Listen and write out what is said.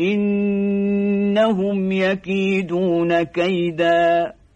إنهم يكيدون كيداً.